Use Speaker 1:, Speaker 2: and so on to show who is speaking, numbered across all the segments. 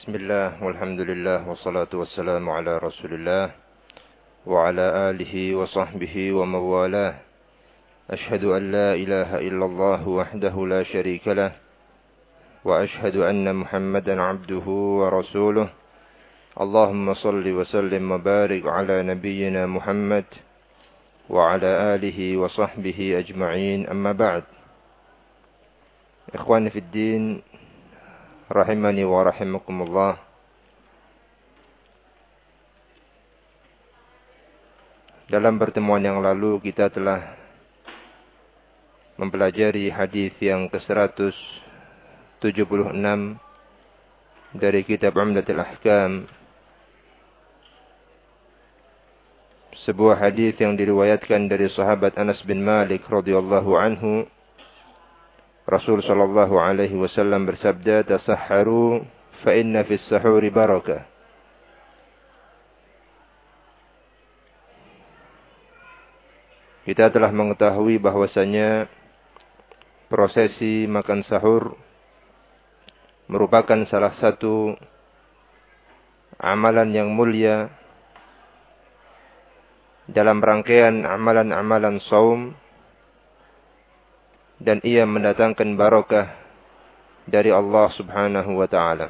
Speaker 1: بسم الله والحمد لله والصلاة والسلام على رسول الله وعلى آله وصحبه ومن والاه أشهد أن لا إله إلا الله وحده لا شريك له وأشهد أن محمدا عبده ورسوله اللهم صل وسلم وبارك على نبينا محمد وعلى آله وصحبه أجمعين أما بعد إخواني في الدين rahimani wa rahimakumullah. Dalam pertemuan yang lalu kita telah mempelajari hadis yang ke-176 dari kitab Umdatul Ahkam. Sebuah hadis yang diriwayatkan dari sahabat Anas bin Malik radhiyallahu anhu Rasul sallallahu alaihi wasallam bersabda, "Tasahharu fa inna fis sahuri barakah." Kita telah mengetahui bahwasanya prosesi makan sahur merupakan salah satu amalan yang mulia dalam rangkaian amalan-amalan saum dan ia mendatangkan barokah dari Allah Subhanahu wa taala.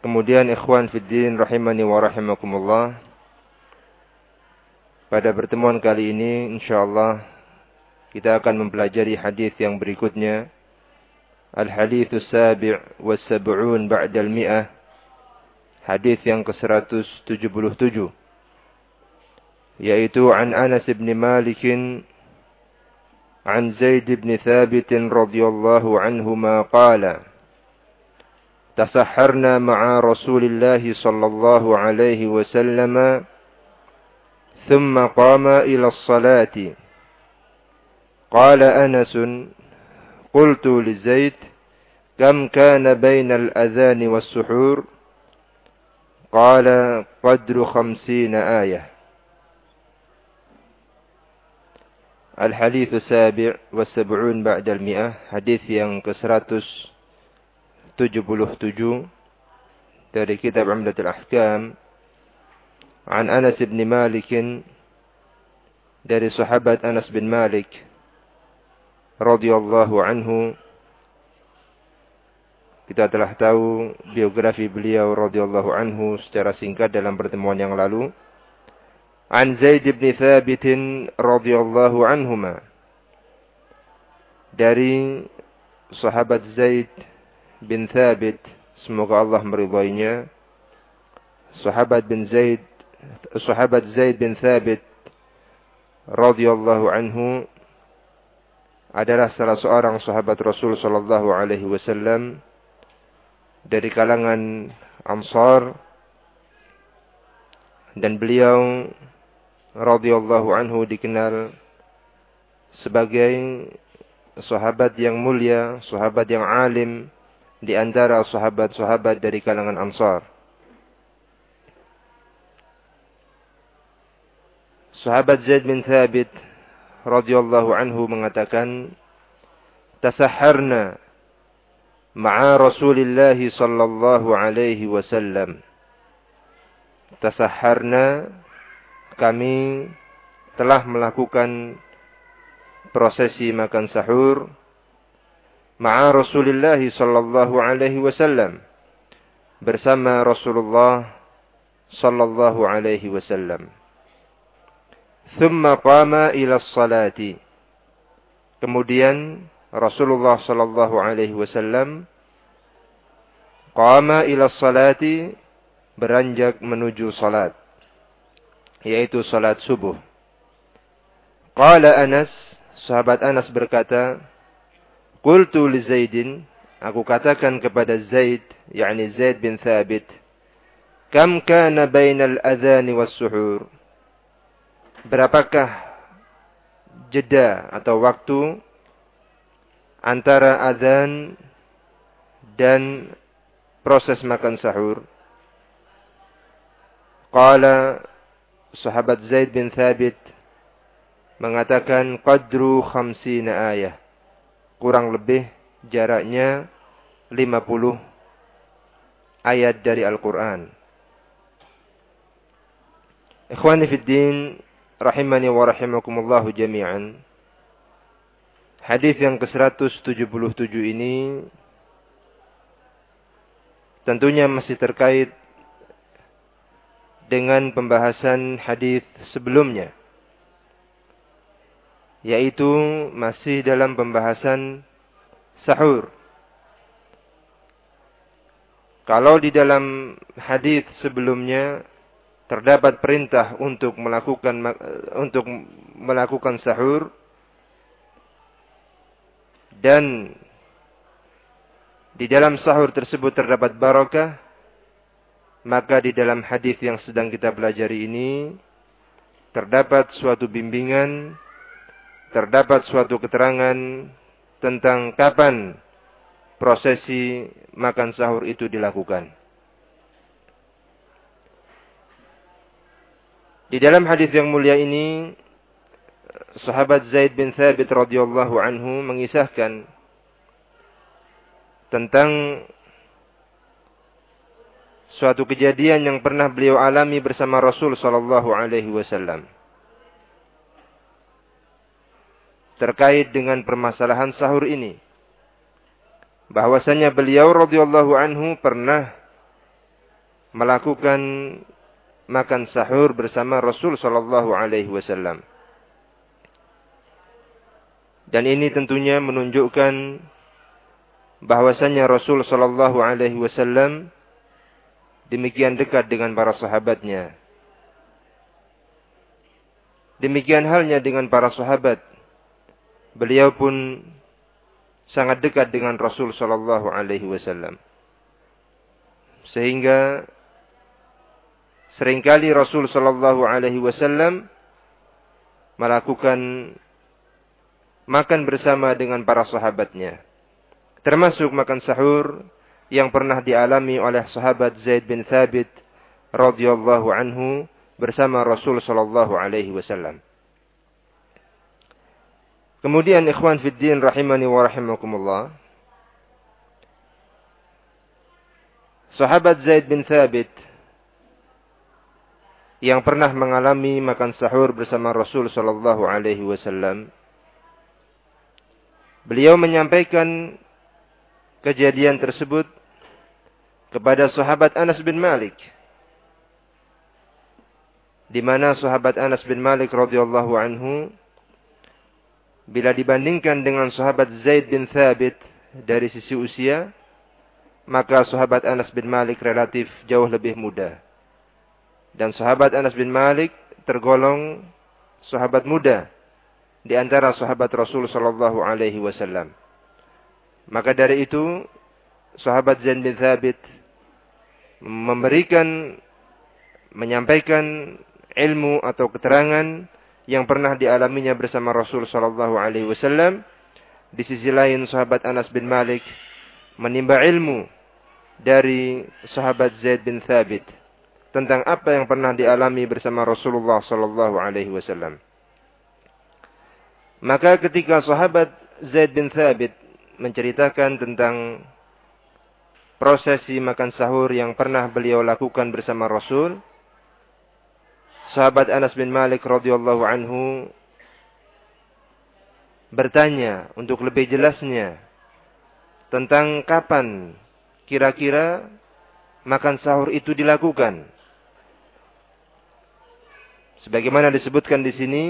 Speaker 1: Kemudian ikhwan fiddin rahimani wa rahimakumullah. Pada pertemuan kali ini insyaallah kita akan mempelajari hadis yang berikutnya. Al-haditsus sabi' was sab'un ba'da al-mi'ah. Hadis yang ke-177 yaitu an Anas bin Malik عن زيد بن ثابت رضي الله عنهما قال تسحرنا مع رسول الله صلى الله عليه وسلم ثم قام إلى الصلاة. قال أنس قلت لزيد كم كان بين الأذان والسحور؟ قال قدر خمسين آية. Wa Sab'un Ba'dal Mi'ah. Hadis yang ke-177 dari kitab Umdatul Ahkam. An Anas bin Malik dari sahabat Anas bin Malik radhiyallahu anhu kita telah tahu biografi beliau radhiyallahu anhu secara singkat dalam pertemuan yang lalu. عن زيد بن ثابت رضي الله عنهما. Dari sahabat Zaid bin Thabit semoga Allah meridhoinya. Sahabat bin Zaid sahabat Zaid bin Thabit radhiyallahu anhu adalah salah seorang sahabat Rasul sallallahu alaihi wasallam dari kalangan Ansar. Dan beliau radhiyallahu anhu dikenal sebagai sahabat yang mulia, sahabat yang alim di antara sahabat-sahabat dari kalangan Ansar. Sahabat Zaid bin Thabit radhiyallahu anhu mengatakan, "Tasahharna ma'a Rasulillah sallallahu alaihi wasallam." Tasahharna kami telah melakukan prosesi makan sahur ma'a Rasulullah sallallahu alaihi wasallam bersama Rasulullah sallallahu alaihi wasallam. Thumma qama ila salati. Kemudian Rasulullah sallallahu alaihi wasallam qama ila salati beranjak menuju salat yaitu salat subuh. Qala Anas, sahabat Anas berkata, Qultu li Zaidin, aku katakan kepada Zaid, yakni Zaid bin Thabit, Kam kana bainal adhani was suhur? Berapakah jeda atau waktu antara adzan dan proses makan sahur? Qala sahabat Zaid bin Thabit mengatakan qadru khamsina ayah. Kurang lebih jaraknya ayat dari Al-Quran. Ikhwani fi din, rahimani wa rahimakumullahu jami'an. Hadis yang ke-177 ini tentunya masih terkait dengan pembahasan hadis sebelumnya yaitu masih dalam pembahasan sahur. Kalau di dalam hadis sebelumnya terdapat perintah untuk melakukan untuk melakukan sahur dan di dalam sahur tersebut terdapat barakah maka di dalam hadis yang sedang kita pelajari ini terdapat suatu bimbingan terdapat suatu keterangan tentang kapan prosesi makan sahur itu dilakukan. Di dalam hadis yang mulia ini sahabat Zaid bin Thabit radhiyallahu anhu mengisahkan tentang suatu kejadian yang pernah beliau alami bersama Rasul sallallahu alaihi wasallam. Terkait dengan permasalahan sahur ini bahwasanya beliau radhiyallahu anhu pernah melakukan makan sahur bersama Rasul sallallahu alaihi wasallam. Dan ini tentunya menunjukkan bahwasanya Rasul sallallahu alaihi wasallam demikian dekat dengan para sahabatnya. Demikian halnya dengan para sahabat. Beliau pun sangat dekat dengan Rasul Shallallahu Alaihi Wasallam. Sehingga sering kali Rasul Shallallahu Alaihi Wasallam melakukan makan bersama dengan para sahabatnya. Termasuk makan sahur yang pernah dialami oleh sahabat Zaid bin Thabit radhiyallahu anhu bersama Rasul Shallallahu Alaihi Wasallam. Kemudian ikhwan fiddin rahimani wa rahimakumullah. Sahabat Zaid bin Thabit yang pernah mengalami makan sahur bersama Rasul sallallahu alaihi wasallam. Beliau menyampaikan kejadian tersebut kepada sahabat Anas bin Malik. Di mana sahabat Anas bin Malik radhiyallahu anhu bila dibandingkan dengan sahabat Zaid bin Thabit dari sisi usia, maka sahabat Anas bin Malik relatif jauh lebih muda. Dan sahabat Anas bin Malik tergolong sahabat muda di antara sahabat Rasul sallallahu alaihi wasallam. Maka dari itu sahabat Zaid bin Thabit memberikan menyampaikan ilmu atau keterangan yang pernah dialaminya bersama Rasul sallallahu alaihi wasallam. Di sisi lain sahabat Anas bin Malik menimba ilmu dari sahabat Zaid bin Thabit tentang apa yang pernah dialami bersama Rasulullah sallallahu alaihi wasallam. Maka ketika sahabat Zaid bin Thabit menceritakan tentang prosesi makan sahur yang pernah beliau lakukan bersama Rasul, sahabat Anas bin Malik radhiyallahu anhu bertanya untuk lebih jelasnya tentang kapan kira-kira makan sahur itu dilakukan. Sebagaimana disebutkan di sini,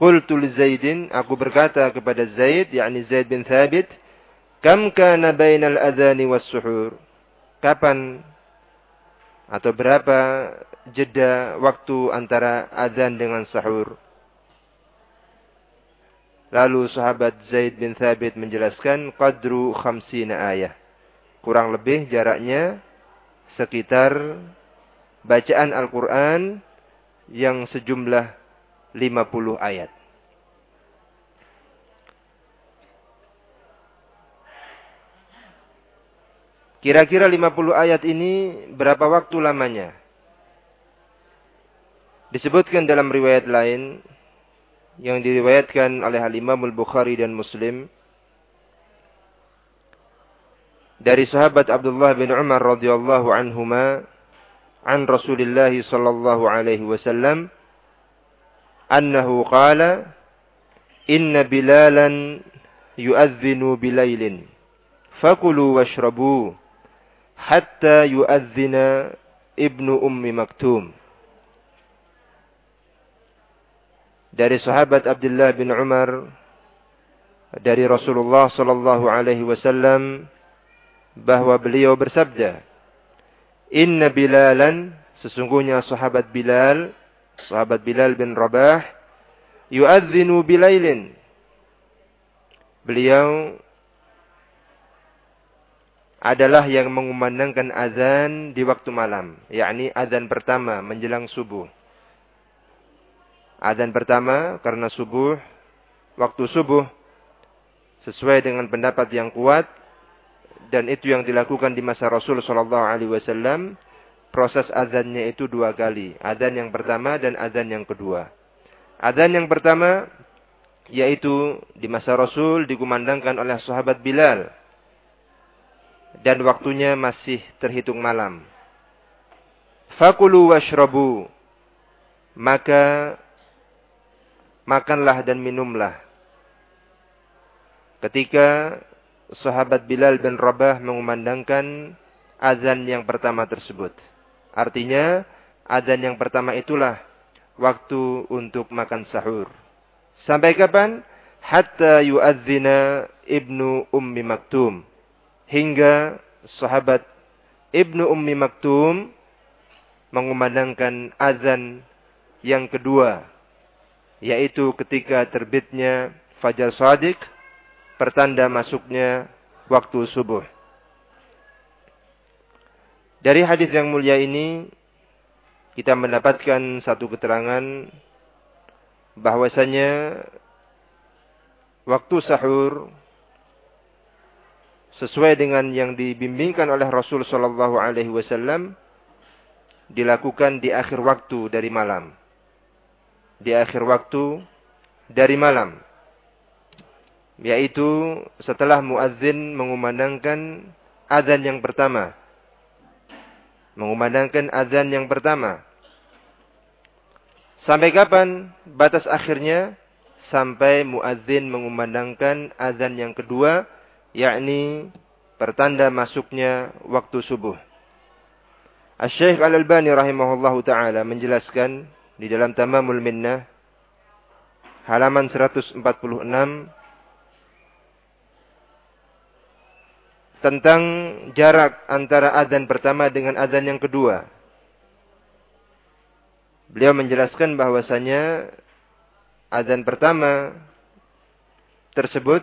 Speaker 1: qultu Zaidin, aku berkata kepada Zaid, yakni Zaid bin Thabit, kam kana bainal adhani was suhur? Kapan atau berapa jeda waktu antara azan dengan sahur. Lalu sahabat Zaid bin Thabit menjelaskan qadru khamsina ayah. Kurang lebih jaraknya sekitar bacaan Al-Quran yang sejumlah 50 ayat. Kira-kira 50 ayat ini berapa waktu lamanya? Disebutkan dalam riwayat lain yang diriwayatkan oleh Al-Imam Al-Bukhari dan Muslim dari sahabat Abdullah bin Umar radhiyallahu anhuma an Rasulullah sallallahu alaihi wasallam annahu qala inna bilalan yu'adhdhinu bilailin fakulu washrabu hatta yu'adhdhina ibnu ummi maktum dari sahabat Abdullah bin Umar dari Rasulullah sallallahu alaihi wasallam bahwa beliau bersabda, Inna Bilalan, sesungguhnya sahabat Bilal, sahabat Bilal bin Rabah, yu'adzinu bilailin. Beliau adalah yang mengumandangkan azan di waktu malam, yakni azan pertama menjelang subuh. Azan pertama karena subuh, waktu subuh sesuai dengan pendapat yang kuat dan itu yang dilakukan di masa Rasul Shallallahu Alaihi Wasallam. Proses azannya itu dua kali, azan yang pertama dan azan yang kedua. Azan yang pertama yaitu di masa Rasul dikumandangkan oleh sahabat Bilal dan waktunya masih terhitung malam. Fakulu washrabu maka makanlah dan minumlah. Ketika sahabat Bilal bin Rabah mengumandangkan azan yang pertama tersebut. Artinya, azan yang pertama itulah waktu untuk makan sahur. Sampai kapan? Hatta yu'adzina ibnu ummi maktum. Hingga sahabat ibnu ummi maktum mengumandangkan azan yang kedua. Yaitu ketika terbitnya fajar sadiq pertanda masuknya waktu subuh. Dari hadis yang mulia ini kita mendapatkan satu keterangan bahwasanya waktu sahur sesuai dengan yang dibimbingkan oleh Rasul Shallallahu Alaihi Wasallam dilakukan di akhir waktu dari malam. Di akhir waktu dari malam yaitu setelah muadzin mengumandangkan azan yang pertama. Mengumandangkan azan yang pertama. Sampai kapan batas akhirnya? Sampai muadzin mengumandangkan azan yang kedua, yakni pertanda masuknya waktu subuh. Al-Syeikh Al-Albani rahimahullahu taala menjelaskan di dalam Tamamul Minnah halaman 146 tentang jarak antara azan pertama dengan azan yang kedua. Beliau menjelaskan bahwasanya azan pertama tersebut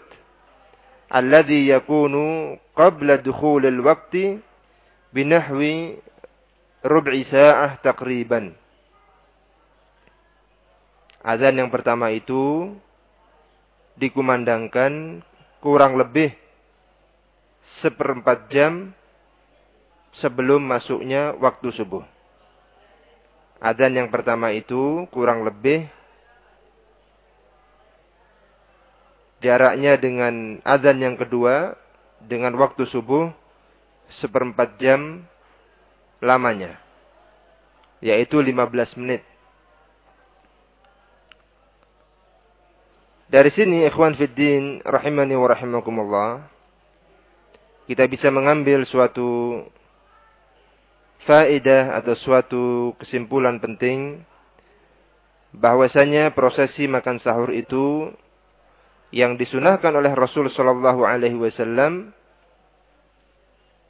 Speaker 1: alladhi yakunu qabla dukhulil waqti binahwi rub'i sa'ah takriban. Azan yang pertama itu dikumandangkan kurang lebih seperempat jam sebelum masuknya waktu subuh. Adzan yang pertama itu kurang lebih jaraknya dengan adzan yang kedua dengan waktu subuh seperempat jam lamanya. Yaitu 15 menit. Dari sini ikhwan fiddin rahimani wa rahimakumullah kita bisa mengambil suatu faedah atau suatu kesimpulan penting bahwasanya prosesi makan sahur itu yang disunahkan oleh Rasul Shallallahu Alaihi Wasallam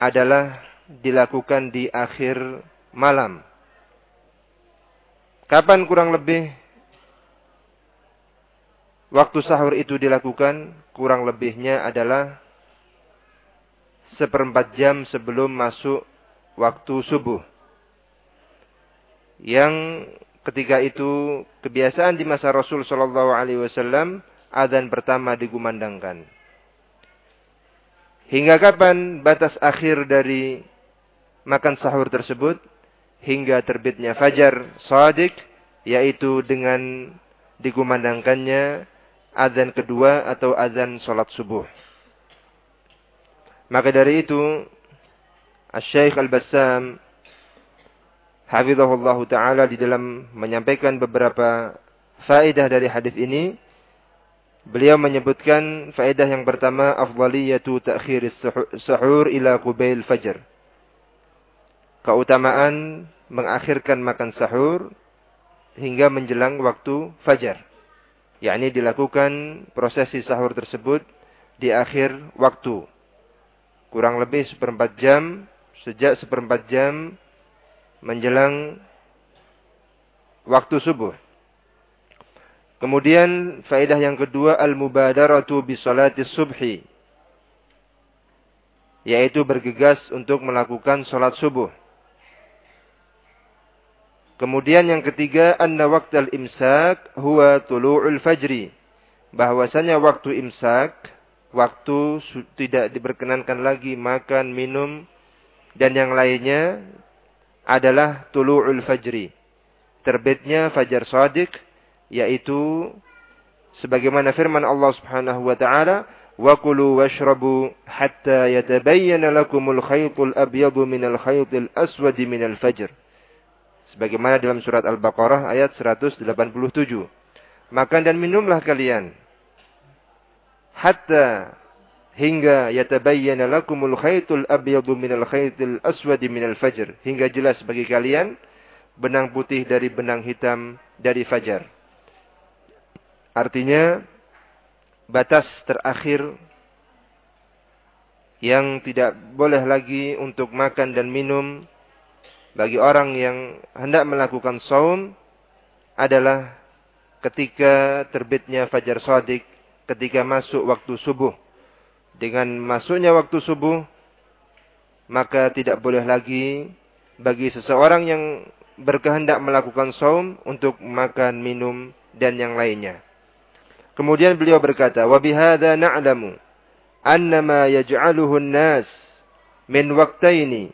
Speaker 1: adalah dilakukan di akhir malam. Kapan kurang lebih waktu sahur itu dilakukan? Kurang lebihnya adalah seperempat jam sebelum masuk waktu subuh. Yang ketika itu kebiasaan di masa Rasul Shallallahu Alaihi Wasallam adzan pertama digumandangkan. Hingga kapan batas akhir dari makan sahur tersebut? Hingga terbitnya fajar sadik, yaitu dengan digumandangkannya adzan kedua atau adzan sholat subuh. Maka dari itu Al-Syeikh Al-Bassam Hafizahullah Ta'ala di dalam menyampaikan beberapa faedah dari hadis ini Beliau menyebutkan faedah yang pertama afdaliyatu ta'khir sahur ila qubail fajr. Keutamaan mengakhirkan makan sahur hingga menjelang waktu fajar. yakni dilakukan prosesi sahur tersebut di akhir waktu. Kurang lebih seperempat jam, sejak seperempat jam menjelang waktu subuh. Kemudian faedah yang kedua al-mubadaratu bi salati subhi yaitu bergegas untuk melakukan salat subuh. Kemudian yang ketiga anna waqtal imsak huwa tulu'ul fajri. Bahwasanya waktu imsak, waktu tidak diperkenankan lagi makan, minum dan yang lainnya adalah tulu'ul fajri. Terbitnya fajar shadiq yaitu sebagaimana firman Allah Subhanahu wa taala wa kulu washrabu hatta yatabayyana lakumul khaytul abyadu minal khaytil aswadi minal fajr. Sebagaimana dalam surat Al-Baqarah ayat 187 makan dan minumlah kalian hatta hingga yatabayyana lakumul khaytul abyadu minal khaytil aswadi minal fajr. Hingga jelas bagi kalian benang putih dari benang hitam dari fajar Artinya batas terakhir yang tidak boleh lagi untuk makan dan minum bagi orang yang hendak melakukan saum adalah ketika terbitnya fajar sodik, ketika masuk waktu subuh. Dengan masuknya waktu subuh, maka tidak boleh lagi bagi seseorang yang berkehendak melakukan saum untuk makan, minum, dan yang lainnya. Kemudian beliau berkata, "Wa bihadza na'lamu anna ma yaj'aluhu an-nas min waqtaini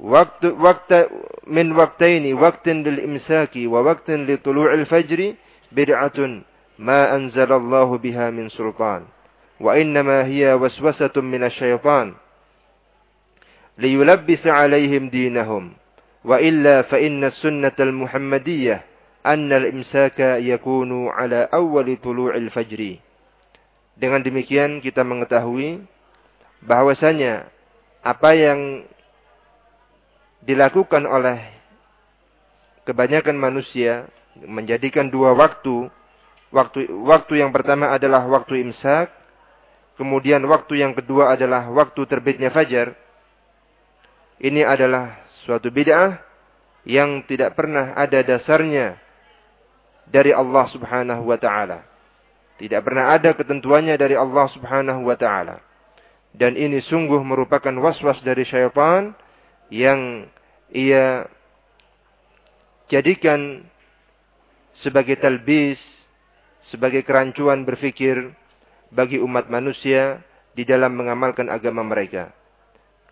Speaker 1: waktu waktu min waqtaini waqtin lil imsaki wa waqtin li tulu'il fajri bid'atun ma anzalallahu biha min sultan wa innama hiya waswasatun min asy-syaitan liyulabbis 'alaihim dinahum wa illa fa inna as-sunnata al-muhammadiyyah annal imsaka yakunu ala awwali tulu'il fajri. Dengan demikian kita mengetahui bahwasanya apa yang dilakukan oleh kebanyakan manusia menjadikan dua waktu waktu waktu yang pertama adalah waktu imsak kemudian waktu yang kedua adalah waktu terbitnya fajar ini adalah suatu bid'ah yang tidak pernah ada dasarnya dari Allah Subhanahu wa taala. Tidak pernah ada ketentuannya dari Allah Subhanahu wa taala. Dan ini sungguh merupakan waswas dari syaitan yang ia jadikan sebagai talbis, sebagai kerancuan berfikir bagi umat manusia di dalam mengamalkan agama mereka.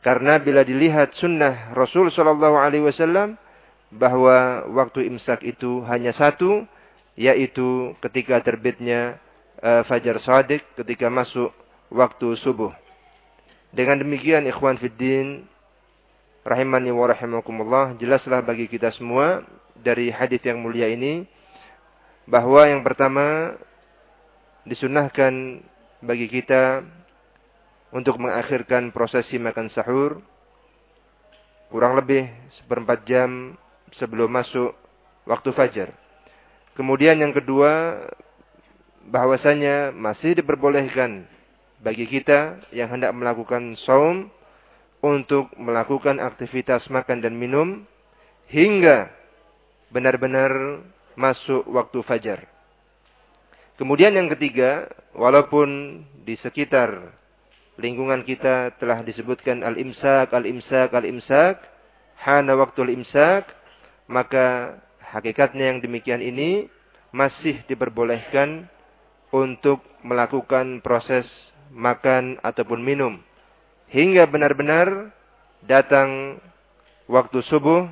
Speaker 1: Karena bila dilihat sunnah Rasul Shallallahu Alaihi Wasallam bahwa waktu imsak itu hanya satu, yaitu ketika terbitnya uh, fajar shadiq ketika masuk waktu subuh. Dengan demikian ikhwan fiddin rahimani wa rahimakumullah jelaslah bagi kita semua dari hadis yang mulia ini bahwa yang pertama disunahkan bagi kita untuk mengakhirkan prosesi makan sahur kurang lebih seperempat jam sebelum masuk waktu fajar. Kemudian yang kedua, bahwasanya masih diperbolehkan bagi kita yang hendak melakukan saum untuk melakukan aktivitas makan dan minum hingga benar-benar masuk waktu fajar. Kemudian yang ketiga, walaupun di sekitar lingkungan kita telah disebutkan al-imsak, al-imsak, al-imsak, hana waktu al-imsak, maka Hakikatnya yang demikian ini masih diperbolehkan untuk melakukan proses makan ataupun minum. Hingga benar-benar datang waktu subuh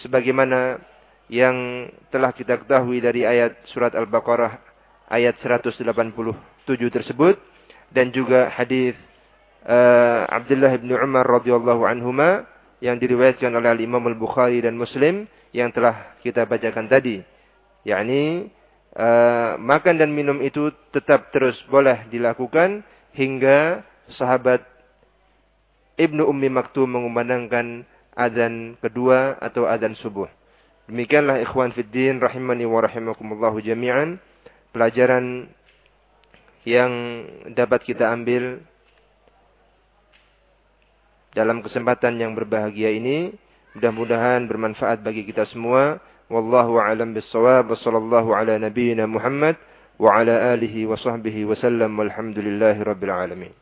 Speaker 1: sebagaimana yang telah kita ketahui dari ayat surat Al-Baqarah ayat 187 tersebut dan juga hadis uh, Abdullah bin Umar radhiyallahu anhuma yang diriwayatkan oleh Imam Al Bukhari dan Muslim yang telah kita bacakan tadi. yakni uh, makan dan minum itu tetap terus boleh dilakukan hingga sahabat Ibnu Ummi Maktum mengumandangkan adzan kedua atau adzan subuh. Demikianlah ikhwan fiddin rahimani wa rahimakumullahu jami'an pelajaran yang dapat kita ambil dalam kesempatan yang berbahagia ini. Mudah-mudahan bermanfaat bagi kita semua. Wallahu a'lam bissawab wa sallallahu ala nabiyyina Muhammad wa ala alihi wa sahbihi wa sallam walhamdulillahi rabbil alamin.